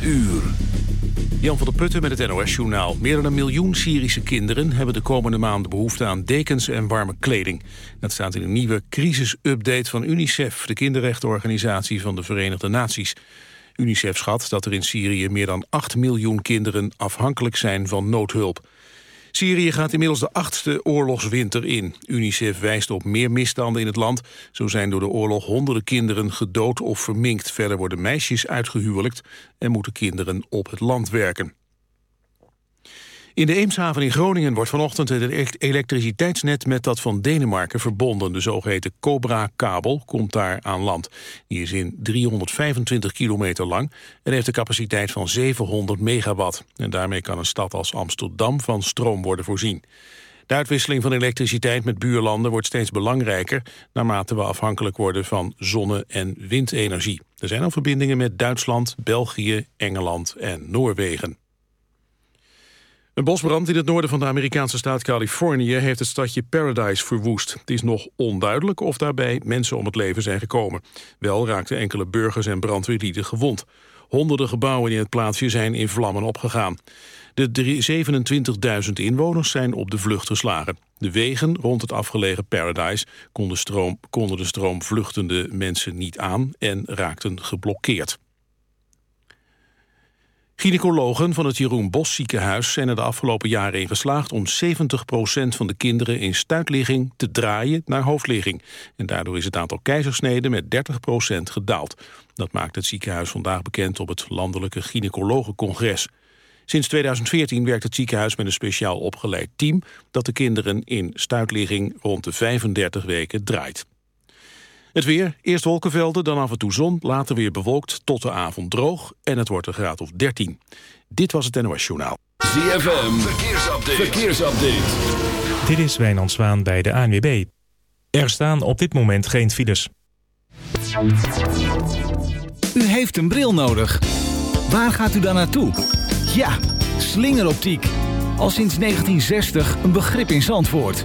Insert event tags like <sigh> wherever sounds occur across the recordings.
Jan van der Putten met het NOS-journaal. Meer dan een miljoen Syrische kinderen hebben de komende maanden behoefte aan dekens en warme kleding. Dat staat in een nieuwe crisis-update van UNICEF, de kinderrechtenorganisatie van de Verenigde Naties. UNICEF schat dat er in Syrië meer dan 8 miljoen kinderen afhankelijk zijn van noodhulp. Syrië gaat inmiddels de achtste oorlogswinter in. UNICEF wijst op meer misstanden in het land. Zo zijn door de oorlog honderden kinderen gedood of verminkt. Verder worden meisjes uitgehuwelijkt en moeten kinderen op het land werken. In de Eemshaven in Groningen wordt vanochtend het elektriciteitsnet met dat van Denemarken verbonden. De zogeheten Cobra-kabel komt daar aan land. Die is in 325 kilometer lang en heeft een capaciteit van 700 megawatt. En daarmee kan een stad als Amsterdam van stroom worden voorzien. De uitwisseling van elektriciteit met buurlanden wordt steeds belangrijker... naarmate we afhankelijk worden van zonne- en windenergie. Er zijn al verbindingen met Duitsland, België, Engeland en Noorwegen. Een bosbrand in het noorden van de Amerikaanse staat Californië heeft het stadje Paradise verwoest. Het is nog onduidelijk of daarbij mensen om het leven zijn gekomen. Wel raakten enkele burgers en brandweerlieden gewond. Honderden gebouwen in het plaatsje zijn in vlammen opgegaan. De 27.000 inwoners zijn op de vlucht geslagen. De wegen rond het afgelegen Paradise konden, stroom, konden de stroom vluchtende mensen niet aan en raakten geblokkeerd. Gynaecologen van het Jeroen Bos ziekenhuis zijn er de afgelopen jaren in geslaagd om 70% van de kinderen in stuitligging te draaien naar hoofdligging. En daardoor is het aantal keizersneden met 30% gedaald. Dat maakt het ziekenhuis vandaag bekend op het Landelijke Gynaecologencongres. Sinds 2014 werkt het ziekenhuis met een speciaal opgeleid team dat de kinderen in stuitligging rond de 35 weken draait. Het weer, eerst wolkenvelden, dan af en toe zon, later weer bewolkt tot de avond droog en het wordt een graad of 13. Dit was het NOS Journaal. ZFM, verkeersupdate. verkeersupdate. Dit is Wijnand Zwaan bij de ANWB. Er staan op dit moment geen files. U heeft een bril nodig. Waar gaat u dan naartoe? Ja, slingeroptiek. Al sinds 1960 een begrip in Zandvoort.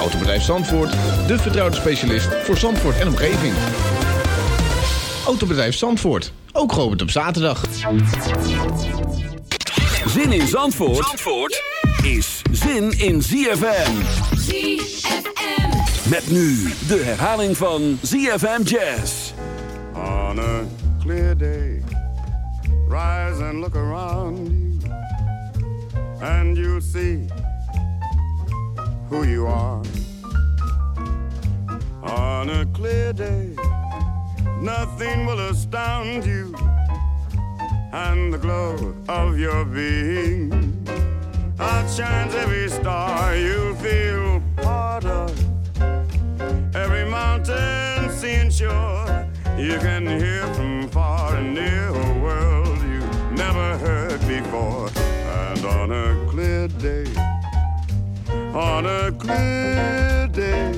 Autobedrijf Zandvoort, de vertrouwde specialist voor Zandvoort en omgeving. Autobedrijf Zandvoort, ook geopend op zaterdag. Zin in Zandvoort, Zandvoort is zin in ZFM. ZFM. Met nu de herhaling van ZFM Jazz. On a clear day, rise and look around you. And you'll see who you are. On a clear day, nothing will astound you. And the glow of your being outshines every star you feel part of. Every mountain, sea and shore, you can hear from far and near a world you never heard before. And on a on a clear day,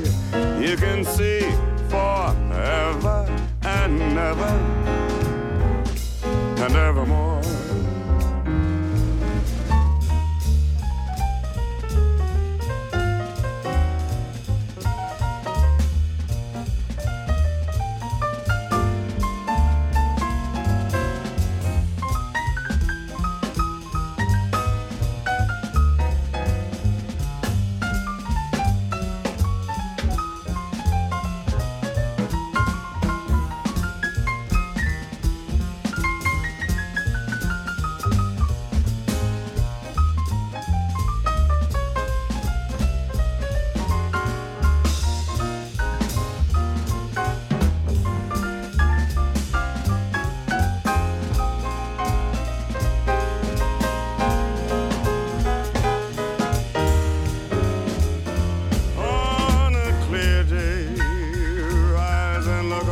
you can see forever and ever and evermore.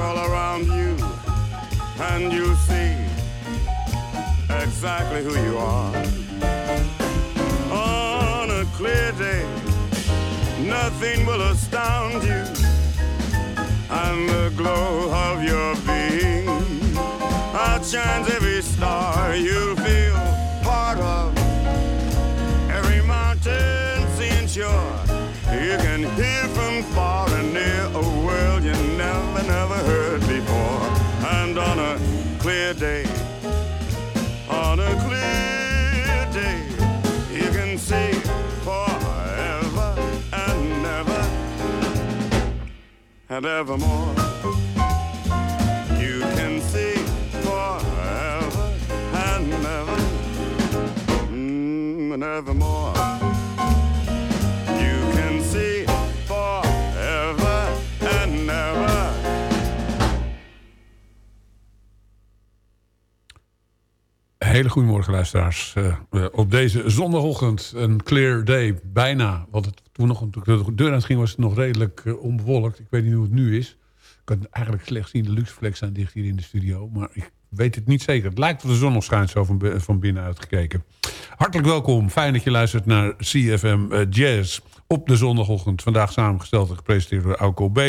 all around you, and you see exactly who you are. On a clear day, nothing will astound you, and the glow of your being outshines every star you feel part of, every mountain seems yours. You can hear from far and near a world you never, never heard before. And on a clear day, on a clear day, you can see forever and ever and evermore. You can see forever and mm, and evermore. Hele goedemorgen luisteraars. Eh, op deze zondagochtend een clear day, bijna. Want het, toen nog de deur aan ging was het nog redelijk eh, onbewolkt. Ik weet niet hoe het nu is. Ik kan eigenlijk slecht zien, de luxeflex staan dicht hier in de studio. Maar ik weet het niet zeker. Het lijkt of de zon nog schijnt zo van, van binnenuit gekeken. Hartelijk welkom. Fijn dat je luistert naar CFM eh, Jazz. Op de zondagochtend. Vandaag samengesteld en gepresenteerd door Auko B.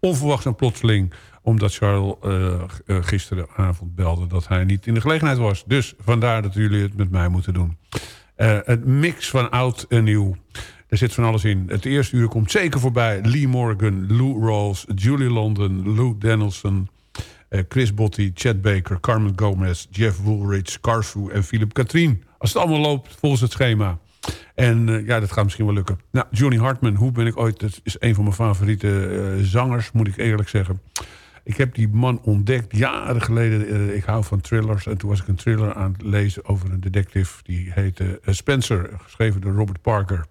Onverwachts en plotseling omdat Charles eh, eh, gisteravond belde dat hij niet in de gelegenheid was. Dus vandaar dat jullie het met mij moeten doen. Eh het mix van oud en nieuw. Er zit van alles in. Het eerste uur komt zeker voorbij. Lee Morgan, Lou Rawls, Julie London, Lou Danielson... Chris Botti, Chad Baker, Carmen Gomez, Jeff Woolridge, Carfu en Philip Katrien. Als het allemaal loopt volgens het schema. En ja, dat gaat misschien wel lukken. Nou, Johnny Hartman, hoe ben ik ooit... Dat is een van mijn favoriete zangers, moet ik eerlijk zeggen. Ik heb die man ontdekt jaren geleden. Eh, ik hou van thrillers. En toen was ik een thriller aan het lezen over een detective. Die heette eh, Spencer, geschreven door Robert Parker.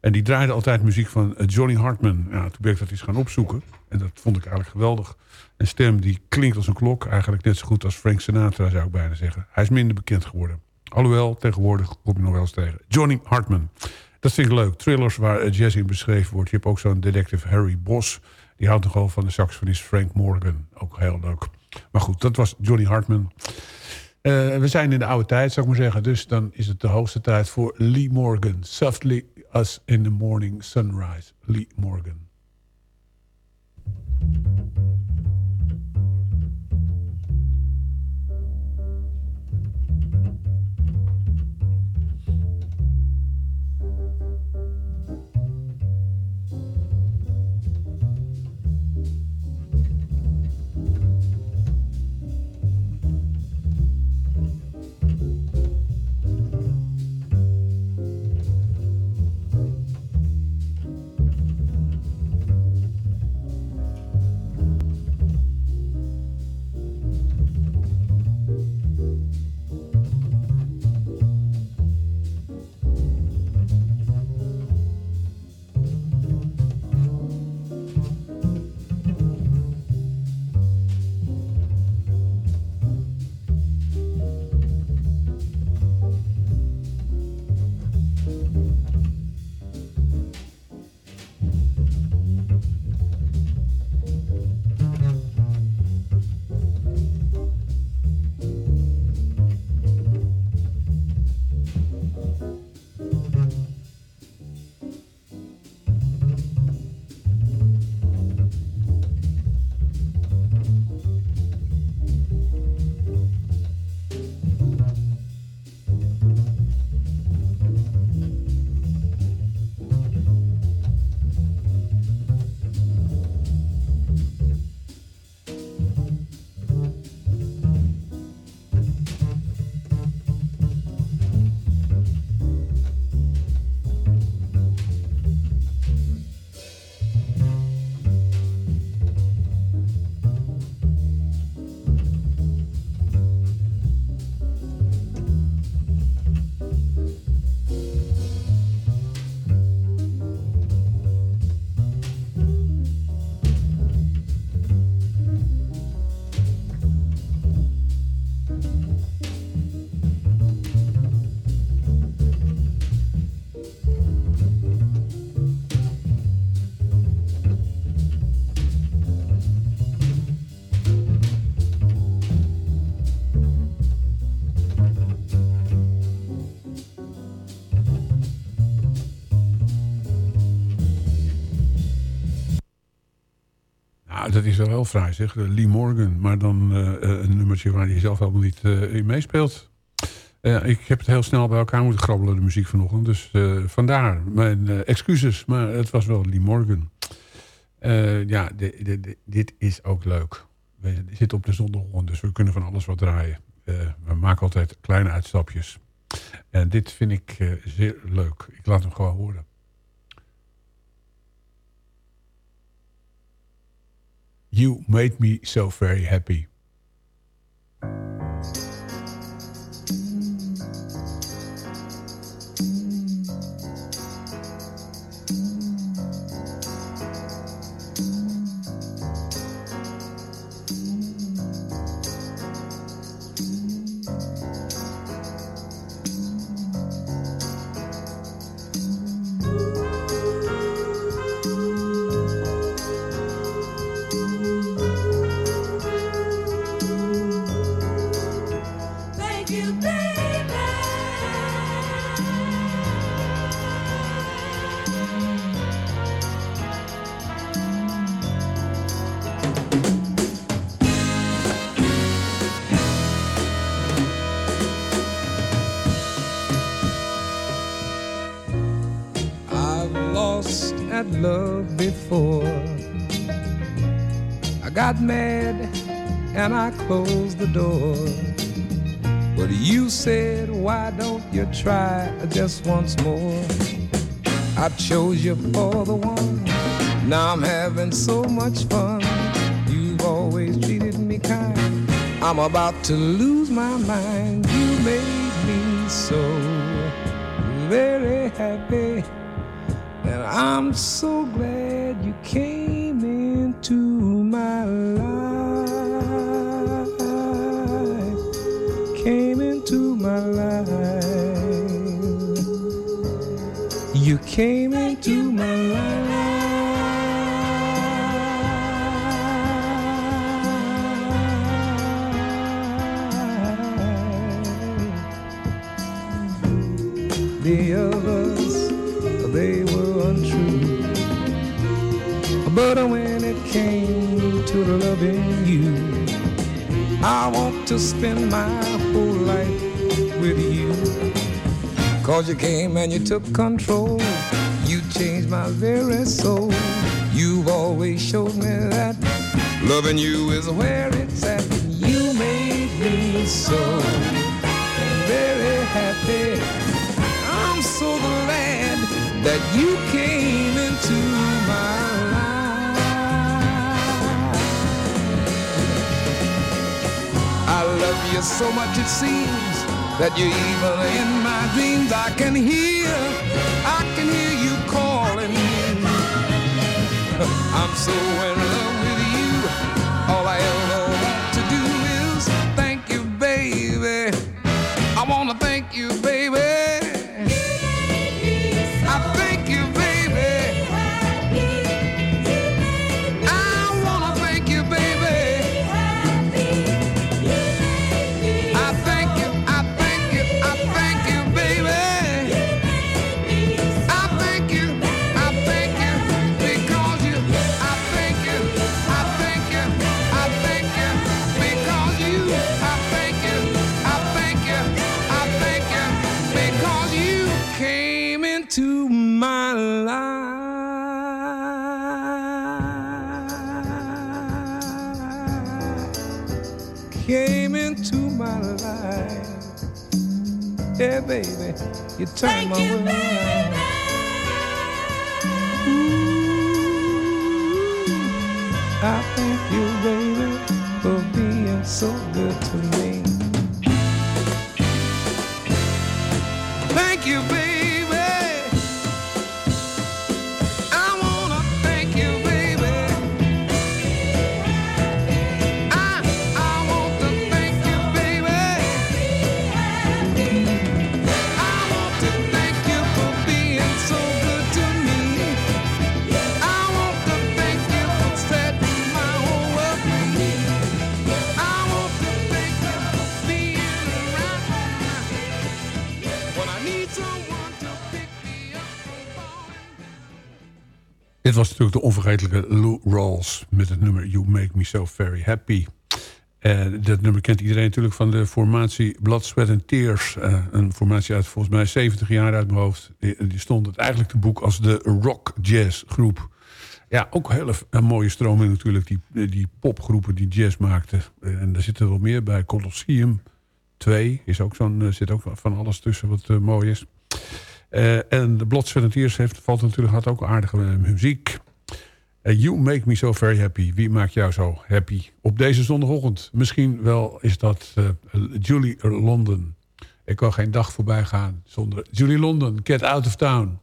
En die draaide altijd muziek van eh, Johnny Hartman. Ja, toen ben ik dat eens gaan opzoeken. En dat vond ik eigenlijk geweldig. Een stem die klinkt als een klok. Eigenlijk net zo goed als Frank Sinatra, zou ik bijna zeggen. Hij is minder bekend geworden. Alhoewel, tegenwoordig kom je nog wel eens tegen. Johnny Hartman. Dat vind ik leuk. Thrillers waar jazz in beschreven wordt. Je hebt ook zo'n detective Harry Boss. Die houdt nogal van de saxofonist Frank Morgan. Ook heel leuk. Maar goed, dat was Johnny Hartman. Eh, we zijn in de oude tijd, zou ik maar zeggen. Dus dan is het de hoogste tijd voor Lee Morgan. Softly as in the morning sunrise. Lee Morgan. Is wel heel fraai zeg. Lee Morgan. Maar dan uh, een nummertje waar hij zelf helemaal niet in meespeelt. Ik heb het heel snel bij elkaar moeten grabbelen, de muziek vanochtend. Dus vandaar mijn excuses. Maar het was wel Lee Morgan. ja, de, dit is ook leuk. We zitten op de zondagochtend, dus we kunnen van alles wat draaien. we maken altijd kleine uitstapjes. En dit vind ik zeer leuk. Ik laat hem gewoon horen. You made me so very happy. Once more? I chose you for the one. Now I'm having so much fun. You've always treated me kind. I'm about to lose my mind. You made me so very happy. And I'm so glad came into my life. The others, they were untrue. But when it came to loving you, I want to spend my whole life with you. Cause you came and you took control. You changed my very soul. You've always showed me that loving you is where it's at. You made me so very happy. I'm so glad that you came into my life. I love you so much it seems that you're even in my dreams. I can hear, I can hear you calling me. <laughs> I'm so in love with you. All I ever want to do is thank you, baby. I wanna thank you, baby. Baby, you turn Thank my you, world around. I thank you, baby, for being so good to me. Thank you, baby. Dit was natuurlijk de onvergetelijke Lou Rawls... met het nummer You Make Me So Very Happy. Uh, dat nummer kent iedereen natuurlijk van de formatie Blood, Sweat and Tears. Uh, een formatie uit volgens mij 70 jaar uit mijn hoofd. Die, stond het eigenlijk te boek als de rock jazz groep. Ja, ook hele een mooie stroming natuurlijk. Die, die popgroepen die jazz maakten. En daar zitten wel meer bij. Colosseum 2 is ook zo'n, zit ook van alles tussen wat mooi is. Uh, en de Blood, Tears heeft, valt natuurlijk, had ook aardige muziek. Uh, you make me so very happy. Wie maakt jou zo happy? Op deze zondagochtend. Misschien wel is dat Julie London. Ik kan geen dag voorbij gaan zonder Julie London. Get out of town.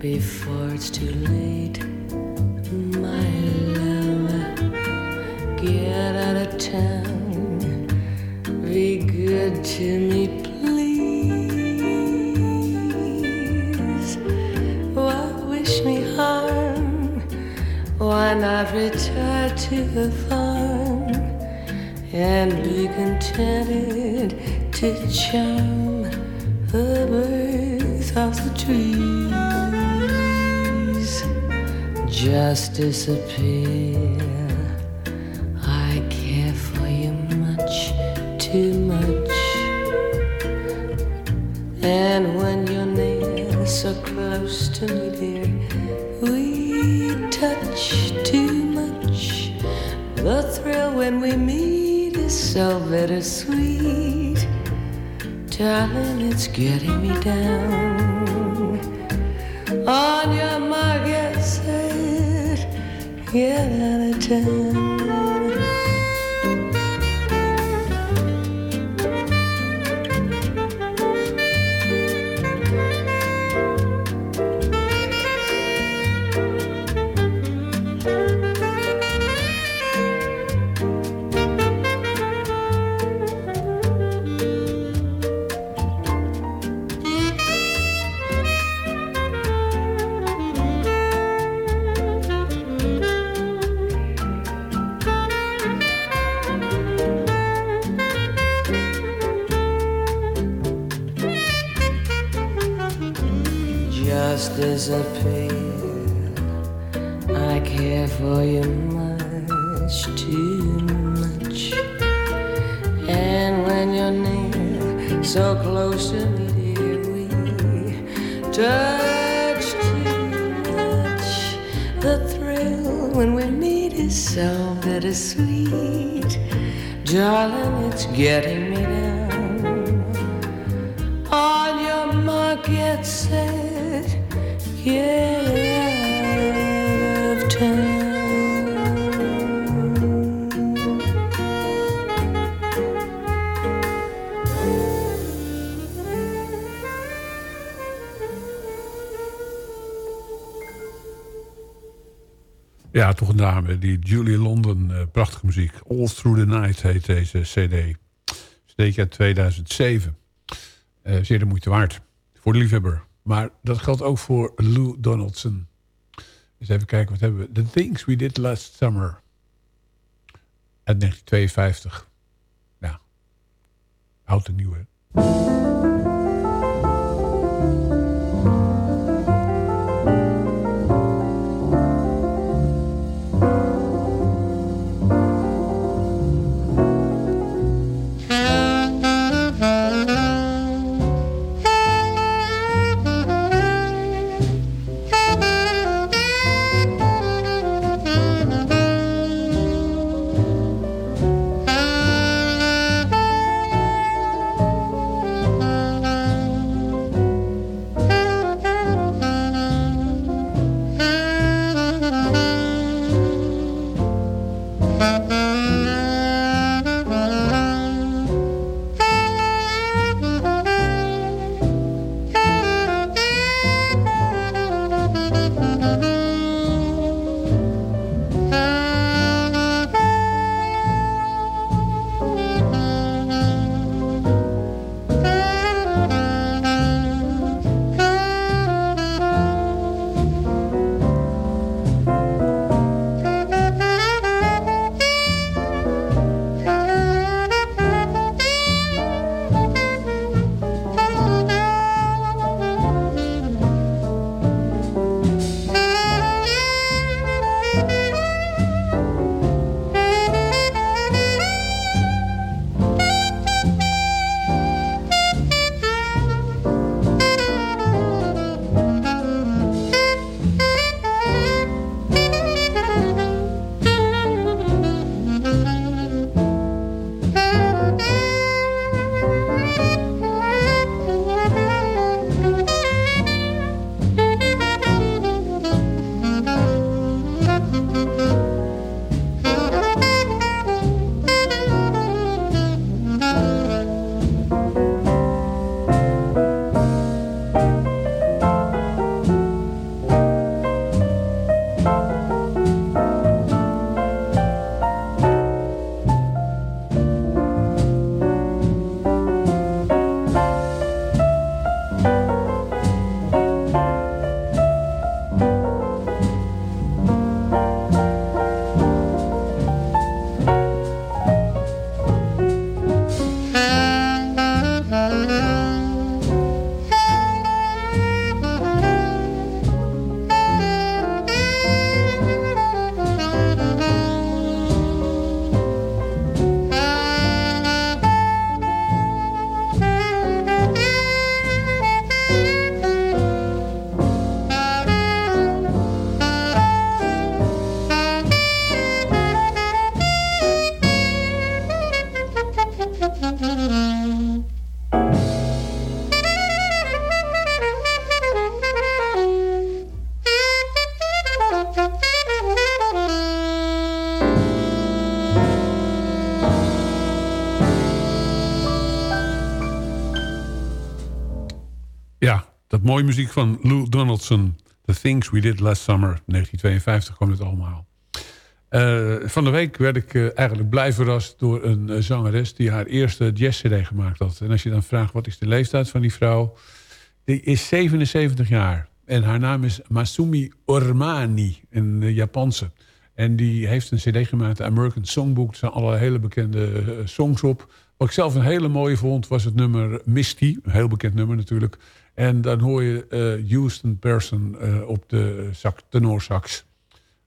Before it's too late, my love. Get out of town, be good to me, please. Why wish me harm? Why not retire to the farm and be contented to charm the birds of the trees? Just disappear. I care for you much, too much. And when you're near, so close to me, dear, we touch too much. The thrill when we meet is so bittersweet. Darling, it's getting me down. On your mark, set, get out of town. So close to me, dear, we touch too much. The thrill when we meet is so bittersweet. Darling, it's getting me down. On your mark, get set, get Ja, toch een dame. Die Julie London, eh, prachtige muziek. All Through the Night heet deze cd. CD uit 2007. Eh, zeer de moeite waard. Voor de liefhebber. Maar dat geldt ook voor Lou Donaldson. Dus even kijken, wat hebben we? The Things We Did Last Summer. Uit 1952. Ja. Oud en nieuw, hè? Muziek van Lou Donaldson. The Things We Did Last Summer. 1952 kwam het allemaal. Eh, van de week werd ik eh, eigenlijk blij verrast door een eh, zangeres... die haar eerste jazz-cd gemaakt had. En als je dan vraagt wat is de leeftijd van die vrouw... die is 77 jaar. En haar naam is Masumi Ormani, een Japanse. En die heeft een cd gemaakt, de American Songbook. Er zijn alle hele bekende songs op. Wat ik zelf een hele mooie vond, was het nummer Misty. Een heel bekend nummer natuurlijk. En dan hoor je Houston Person op de sax, tenorsax.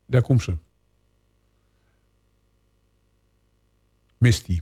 Daar komt ze. Misty.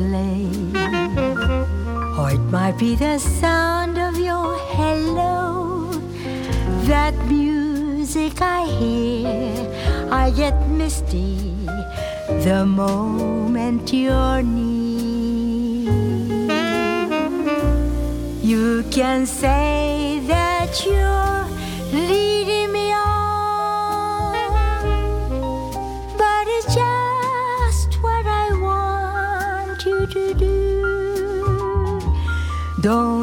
play. Or it might be the sound of your hello that music music I hear, I get misty the moment you're near. You can say that you're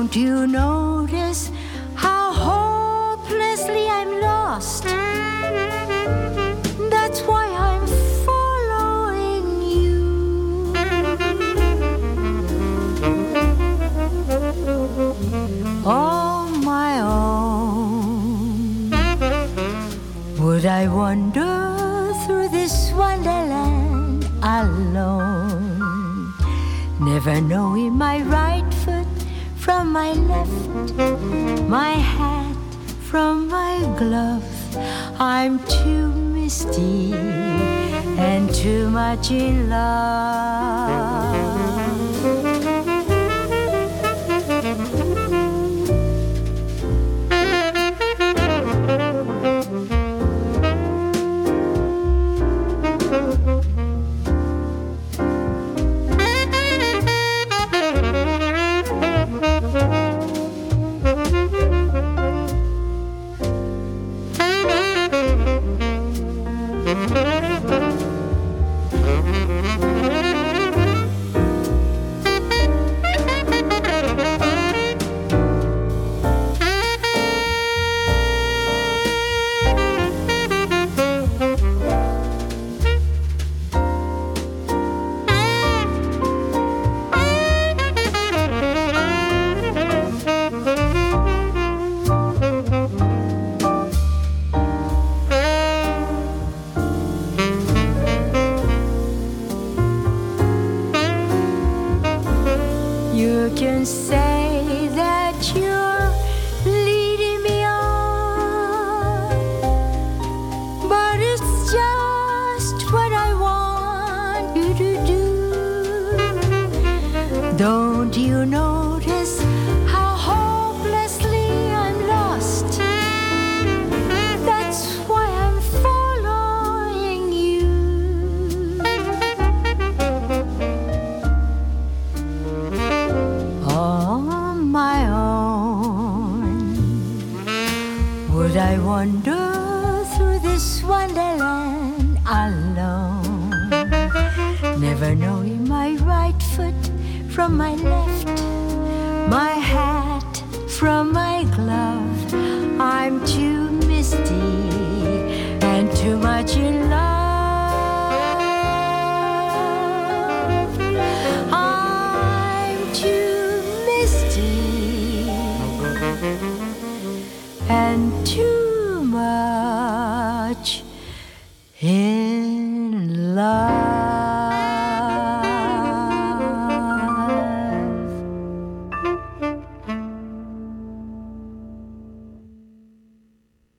Don't you notice how hopelessly I'm lost? That's why I'm following you. All my own. Would I wander through this wonderland alone? Never knowing my right my left, my hat from my glove. I'm too misty and too much in love.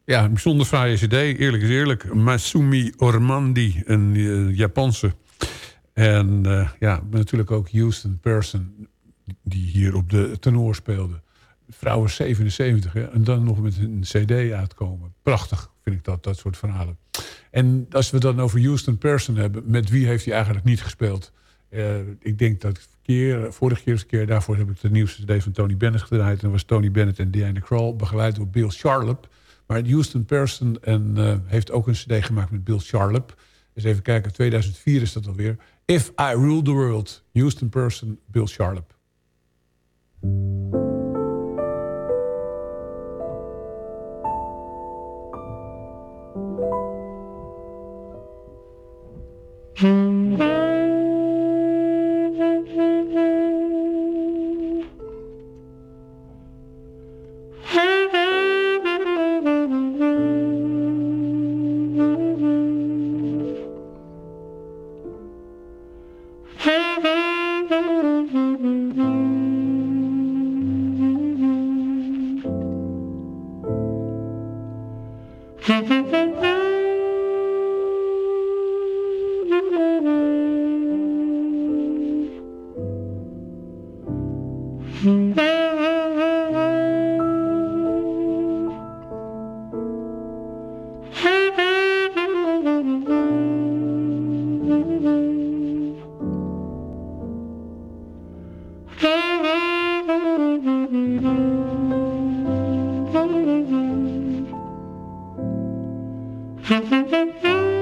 Ja, een bijzonder fraaie cd, eerlijk is eerlijk. Masumi Ormandi, een eh, Japanse. En eh, ja, natuurlijk ook Houston Person, die hier op de tenor speelde. Vrouw is 77 hè, en dan nog met een cd uitkomen. Prachtig vind ik dat, dat soort verhalen. En als we dan over Houston Person hebben... met wie heeft hij eigenlijk niet gespeeld? Eh, ik denk dat keer, vorige keer, keer daarvoor heb ik de nieuwste cd van Tony Bennett gedraaid. En dat was Tony Bennett en Diana Krall, begeleid door Bill Charlap. Maar Houston Person en, eh, heeft ook een cd gemaakt met Bill Charlap. Eens even kijken, 2004 is dat alweer. If I Rule the World, Houston Person, Bill Charlap. Hmm. 嗯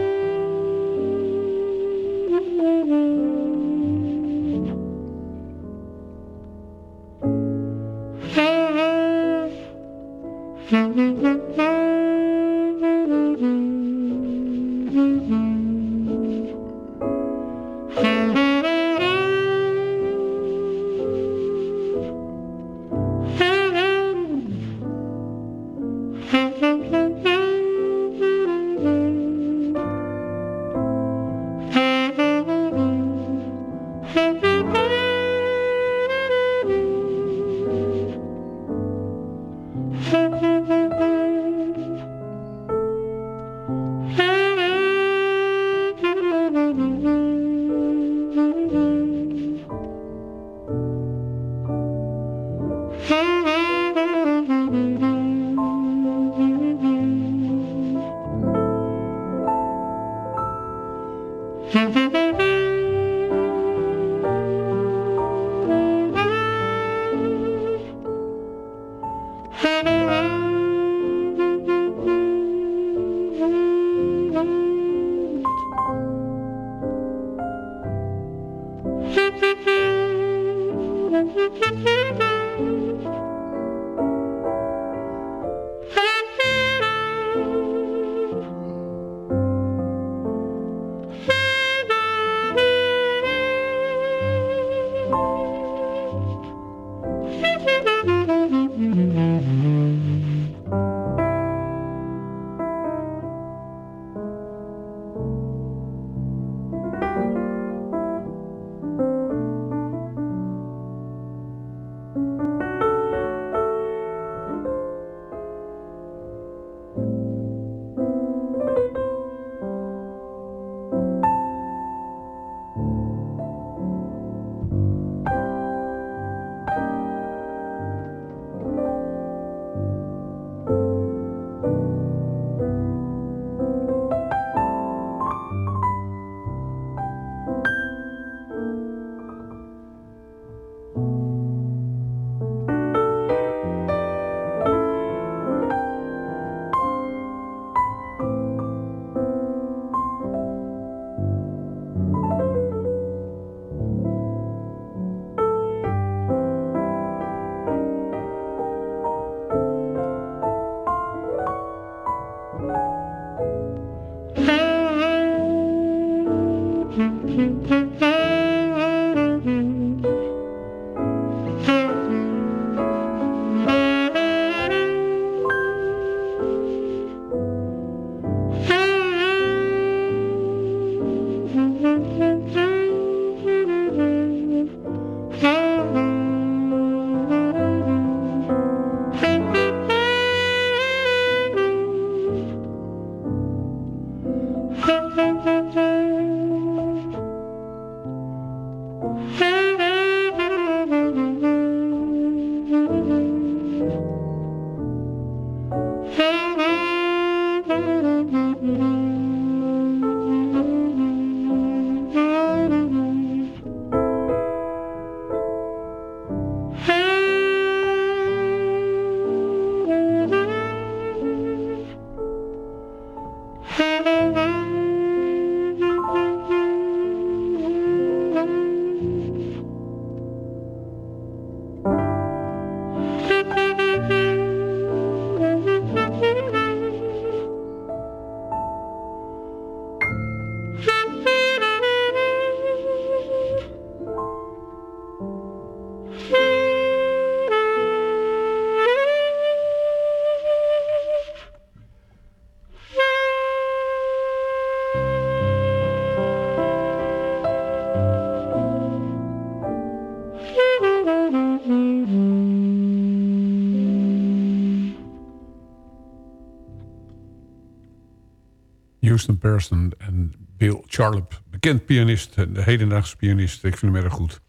Houston Person en Bill Charlap. Bekend pianist, de hedendaagse pianist. Ik vind hem erg goed.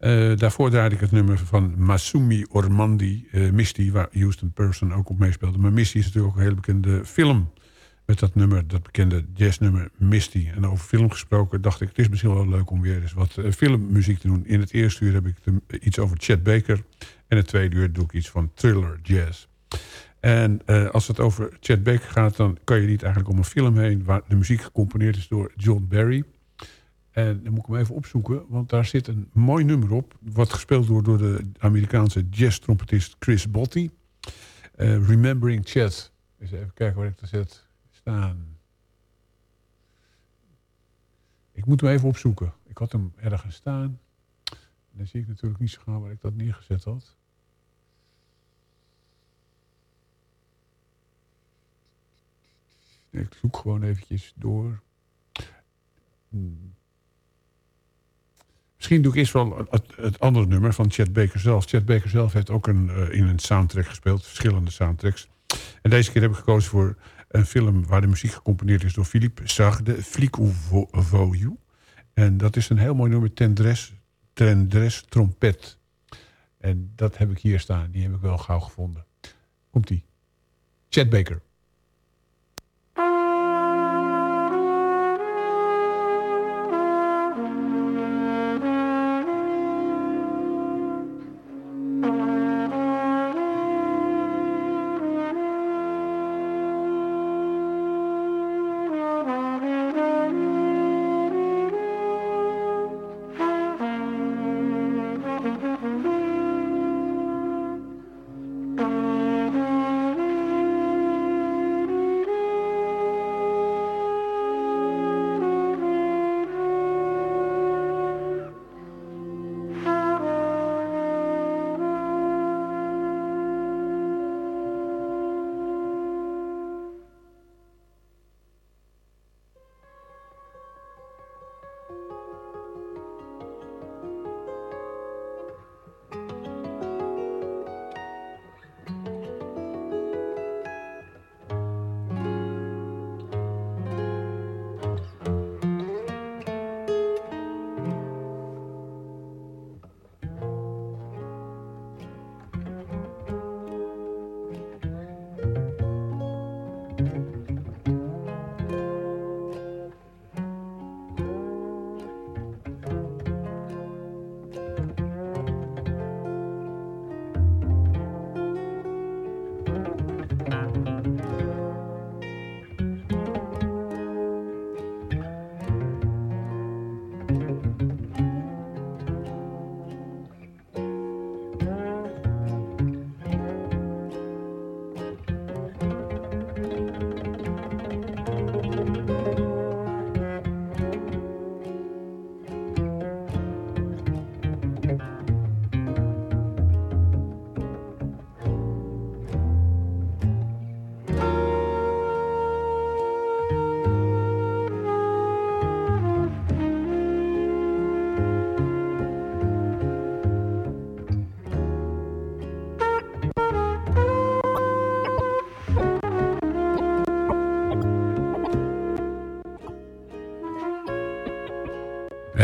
Uh, daarvoor draaide ik het nummer van Masumi Ormandi, uh, Misty... waar Houston Person ook op meespeelde. Maar Misty is natuurlijk ook een hele bekende film... met dat nummer, dat bekende jazznummer Misty. En over film gesproken dacht ik... het is misschien wel leuk om weer eens wat uh, filmmuziek te doen. In het eerste uur heb ik iets over Chet Baker... en het tweede uur doe ik iets van thriller jazz. En uh, als het over Chet Baker gaat, dan kan je niet eigenlijk om een film heen... waar de muziek gecomponeerd is door John Barry. En dan moet ik hem even opzoeken, want daar zit een mooi nummer op... wat gespeeld wordt door de Amerikaanse jazz-trompetist Chris Botti. Uh, Remembering Chet. Eens even kijken waar ik dat zet staan. Ik moet hem even opzoeken. Ik had hem ergens staan. Dan zie ik natuurlijk niet zo gauw waar ik dat neergezet had. Ik zoek gewoon eventjes door. Misschien doe ik eerst wel het, andere nummer van Chet Baker zelf. Chet Baker zelf heeft ook een, uh, in een soundtrack gespeeld. Verschillende soundtracks. En deze keer heb ik gekozen voor een film waar de muziek gecomponeerd is door Philippe Sarde, Flic ou. En dat is een heel mooi nummer, Tendres, Tendres Trompet. En dat heb ik hier staan. Die heb ik wel gauw gevonden. Komt-ie. Chet Baker.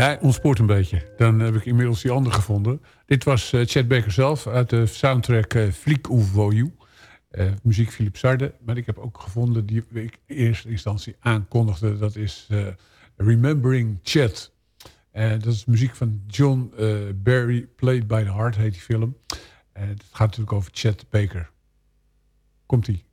Ja, ontspoort een beetje. Dan heb ik inmiddels die andere gevonden. Dit was uh, Chet Baker zelf uit de soundtrack uh, Fliek ou Voyou. Uh, muziek Philip Sarde. Maar ik heb ook gevonden die ik in eerste instantie aankondigde. Dat is Remembering Chet. dat is muziek van John Barry, Played by the Heart heet die film. Het gaat natuurlijk over Chet Baker. Komt-ie.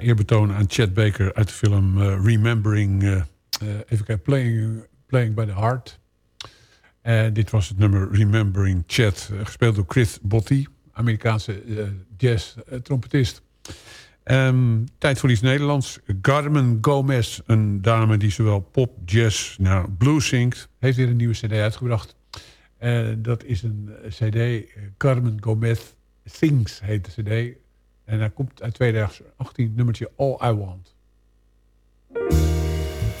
Eerbetoon aan Chad Baker uit de film uh, Remembering... Uh, even kijken, Playing, Playing by the Heart. Dit was het nummer Remembering Chad, gespeeld door Chris Botti... Amerikaanse jazz-trompetist. Um, tijd voor iets Nederlands. Carmen Gomez, een dame die zowel pop, jazz, nou, blues zingt... heeft weer een nieuwe cd uitgebracht. Uh, dat is een cd, Carmen Gomez Things heet de cd... En daar komt uit 2018 nummertje All I Want.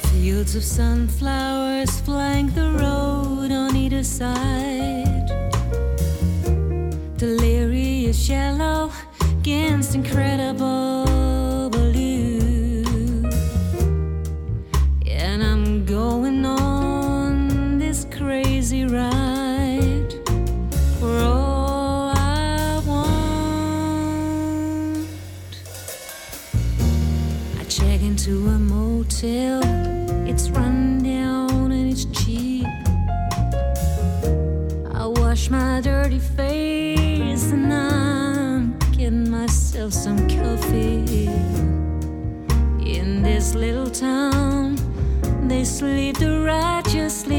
Fields of sunflowers flank the road on either side. Delirious yellow against incredible sell. It's run down and it's cheap. I wash my dirty face and I'm getting myself some coffee. In this little town, they sleep the righteously.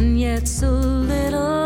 and yet so little.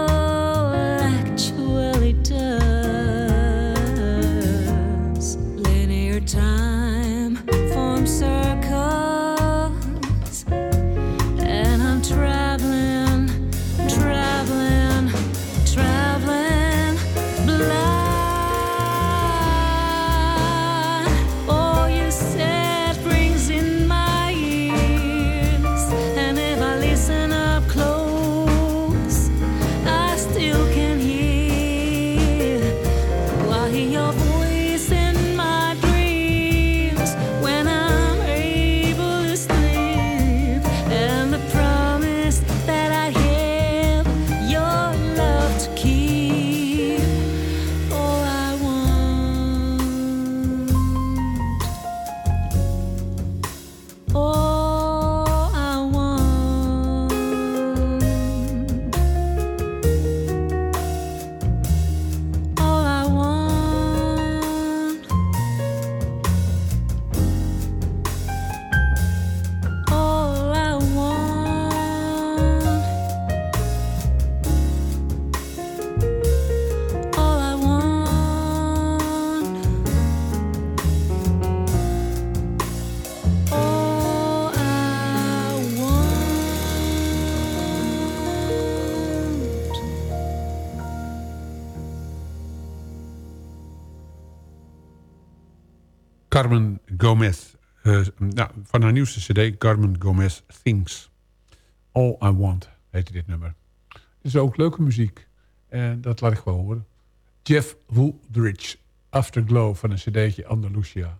Carmen Gomez. Eh, nou, van haar nieuwste cd, Carmen Gomez Things. All I Want heette dit nummer. Het is ook leuke muziek. En dat laat ik gewoon horen. Jeff Wooldridge, Afterglow van een cd'tje Andalusia.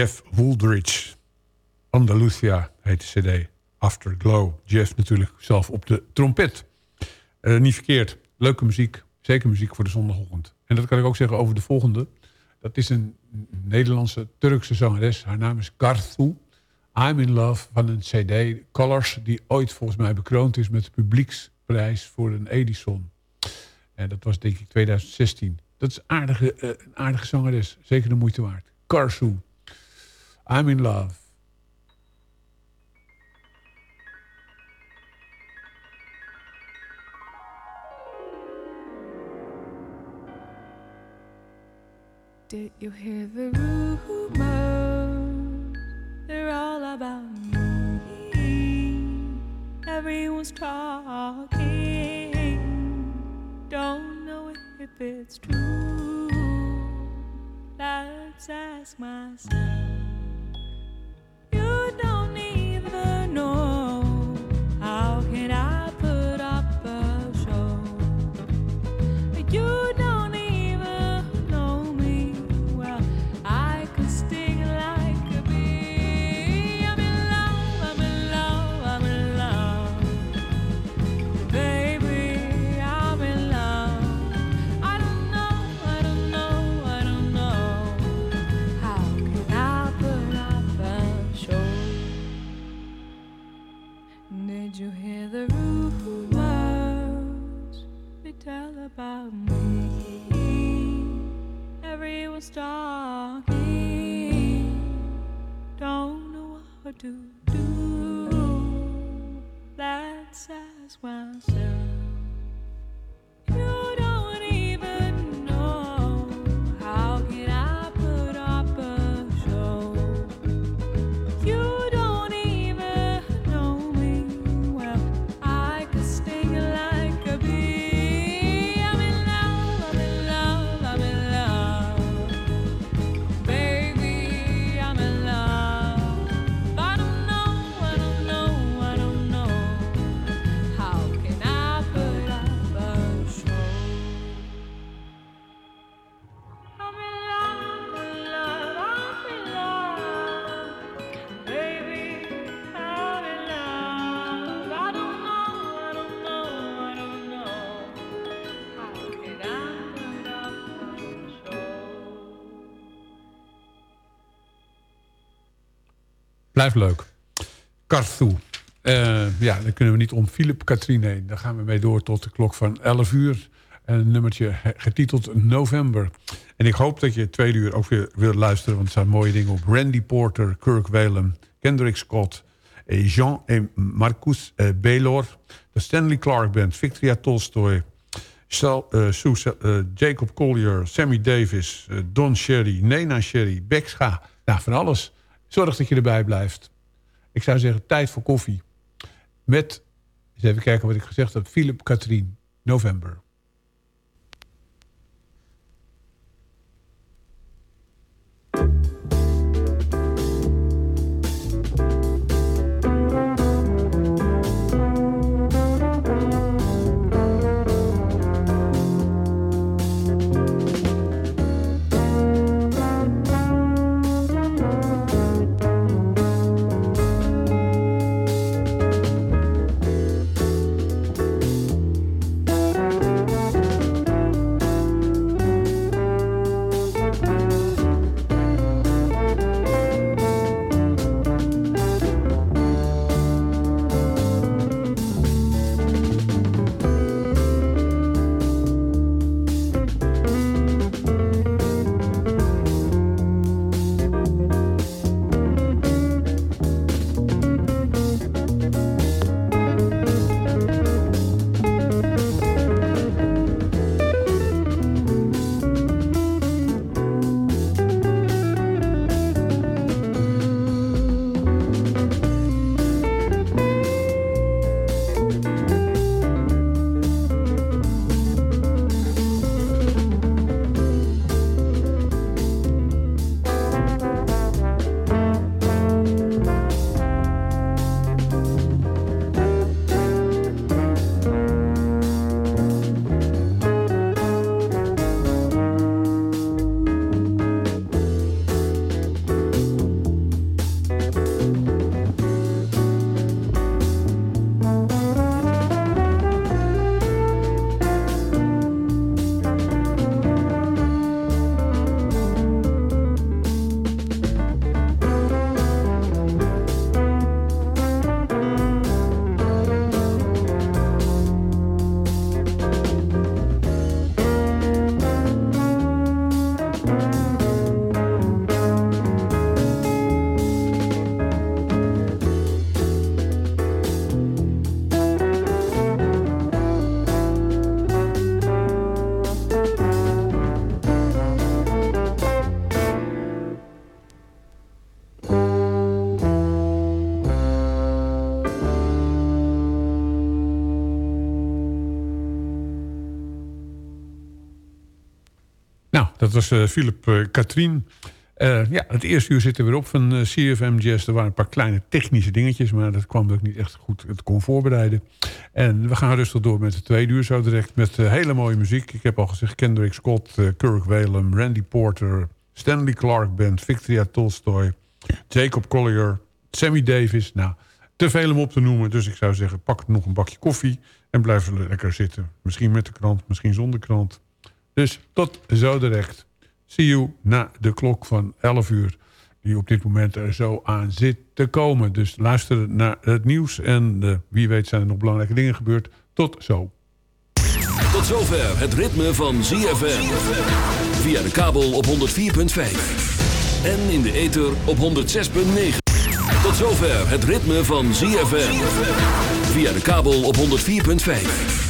Jeff Wooldridge. Andalusia heet de cd. Afterglow. Jeff natuurlijk zelf op de trompet. Eh, niet verkeerd. Leuke muziek. Zeker muziek voor de zondagochtend. En dat kan ik ook zeggen over de volgende. Dat is een Nederlandse Turkse zangeres. Haar naam is Garthu. I'm in Love van een cd. Colors. Die ooit volgens mij bekroond is met de publieksprijs voor een Edison. En dat was denk ik 2016. Dat is aardige, uh, een aardige zangeres. Zeker de moeite waard. Karsu. I'm in love. Did you hear the rumors? They're all about me. Everyone's talking. Don't know if it's true. Let's ask myself. Blijft leuk. Carthu. Eh, ja, dan kunnen we niet om Philip Katrien heen. Daar gaan we mee door tot de klok van 11 uur. En een nummertje getiteld November. En ik hoop dat je het tweede uur ook weer wilt luisteren... want er staan mooie dingen op. Randy Porter, Kirk Whalem, Kendrick Scott... eh, Jean en Marcus eh, Baylor... de Stanley Clark Band, Victoria Tolstoy... Jacob Collier, Sammy Davis, Don Sherry, Nena Sherry, Bexa. Nou, van alles. Zorg dat je erbij blijft. Ik zou zeggen, tijd voor koffie. Met, eens even kijken wat ik gezegd heb... Philip Katrien, november. Dat was eh, Philip eh, Katrien. Eh, ja, het eerste uur zit er weer op van CFM Jazz. Er waren een paar kleine technische dingetjes... maar dat kwam ook niet echt goed het kon voorbereiden. En we gaan rustig door met de tweede uur zo direct... met hele mooie muziek. Ik heb al gezegd Kendrick Scott, Kirk Whalum, Randy Porter... Stanley Clark Band, Victoria Tolstoy... Jacob Collier, Sammy Davis. Nou, te veel om op te noemen. Dus ik zou zeggen, pak nog een bakje koffie... en blijf er lekker zitten. Misschien met de krant, misschien zonder krant. Dus tot zo direct. See you na de klok van 11 uur. Die op dit moment er zo aan zit te komen. Dus luister naar het nieuws. En eh, wie weet zijn er nog belangrijke dingen gebeurd. Tot zo. Tot zover het ritme van ZFM. Via de kabel op 104.5. En in de ether op 106.9. Tot zover het ritme van ZFM. Via de kabel op 104.5.